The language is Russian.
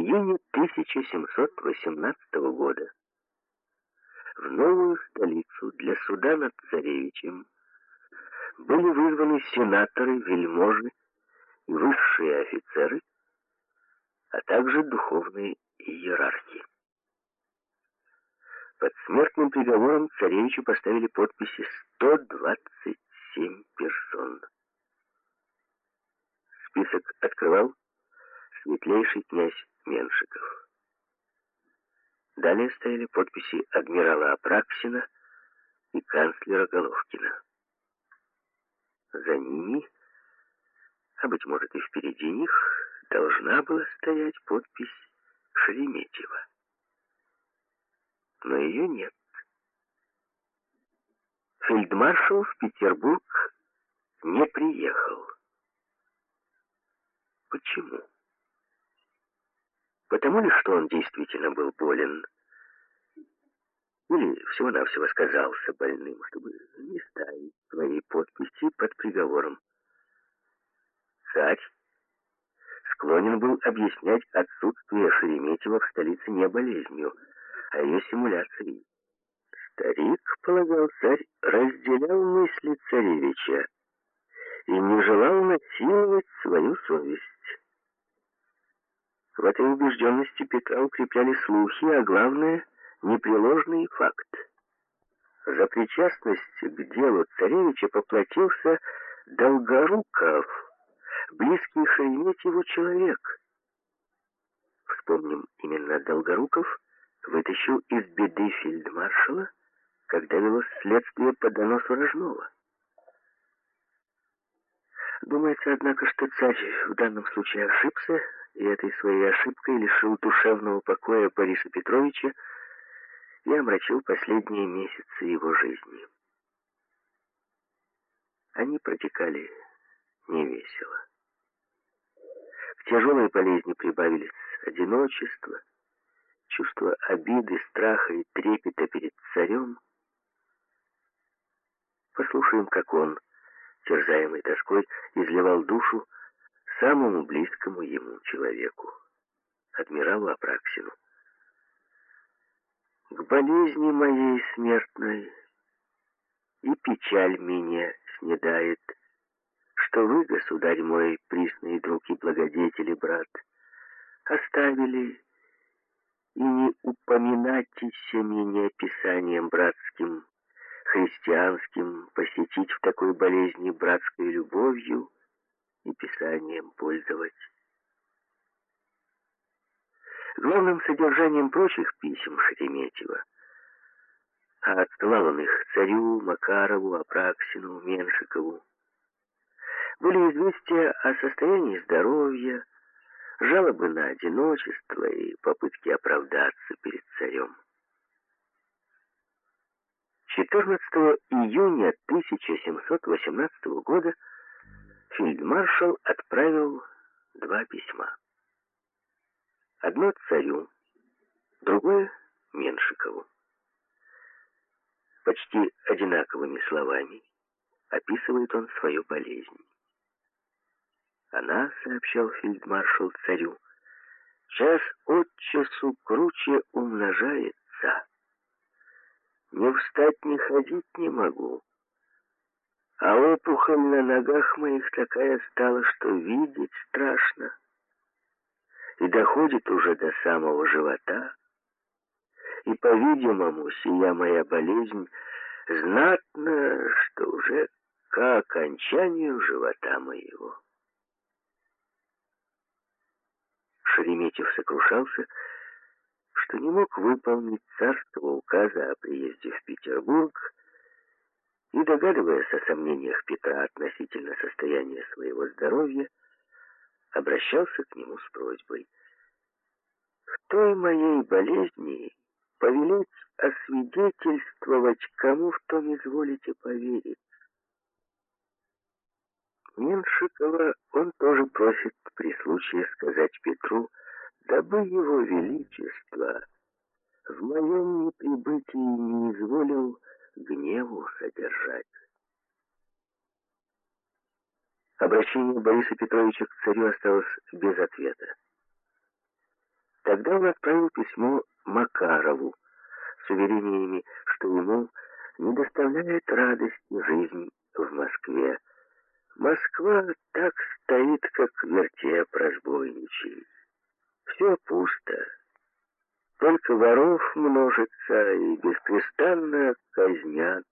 июне 1718 года в новую столицу для суда над царевичем были вызваны сенаторы, вельможи и высшие офицеры, а также духовные иерархи. Под смертным приговором царевичу поставили подписи 127 персон. Список открывал светлейший князь Меншиков. Далее стояли подписи адмирала Апраксина и канцлера Головкина. За ними, а быть может и впереди них, должна была стоять подпись Шереметьева. Но ее нет. Фельдмаршал в Петербург не приехал. Почему? Потому ли, что он действительно был болен? Или всего-навсего сказался больным, чтобы не ставить своей подписи под приговором? Царь склонен был объяснять отсутствие Шереметьева в столице не болезнью, а ее симуляцией. Старик, полагал царь, разделял мысли царевича и не желал насиловать свою совесть. В этой убежденности Петра укрепляли слухи, а главное — непреложный факт. За причастность к делу царевича поплатился Долгоруков, близкий Шереметьеву человек. Вспомним, именно Долгоруков вытащил из беды фельдмаршала, когда велось следствие по доносу Рожнова. Думается, однако, что царь в данном случае ошибся, и этой своей ошибкой лишил душевного покоя Бориса Петровича и омрачил последние месяцы его жизни. Они протекали невесело. К тяжелой болезни прибавились одиночество, чувство обиды, страха и трепета перед царем. Послушаем, как он, терзаемый тоской, изливал душу самому близкому ему человеку, адмиралу Апраксину. К болезни моей смертной и печаль меня снедает, что вы, государь мой, присный друг и благодетели, брат, оставили и не упоминайтесь меня писанием братским, христианским, посетить в такой болезни братской любовью, и писанием пользовать. Главным содержанием прочих писем Шереметьева, а отсылал он их царю, Макарову, Апраксину, Меншикову, были известия о состоянии здоровья, жалобы на одиночество и попытки оправдаться перед царем. 14 июня 1718 года фельдмаршал отправил два письма. Одно царю, другое Меншикову. Почти одинаковыми словами описывает он свою болезнь. Она, сообщал фельдмаршал царю, час от часу круче умножается. Не встать, не ходить не могу. Опухоль на ногах моих такая стала, что видеть страшно. И доходит уже до самого живота. И, по-видимому, сия моя болезнь знатно, что уже к окончанию живота моего. Шереметьев сокрушался, что не мог выполнить царского указа о приезде в Петербург, и, догадываясь о сомнениях Петра относительно состояния своего здоровья, обращался к нему с просьбой. «В той моей болезни повелеть освидетельствовать, кому в том изволите поверить». Меншикова он тоже просит при случае сказать Петру, дабы его величество в моем неприбытии не изволил гневу содержать. Обращение Бориса Петровича к царю осталось без ответа. Тогда он отправил письмо Макарову с уверениями, что ему не доставляет радости жизнь в Москве. Москва так стоит, как вертеп разбойничий. Все пусто. Воров множится и беспрестанно казнят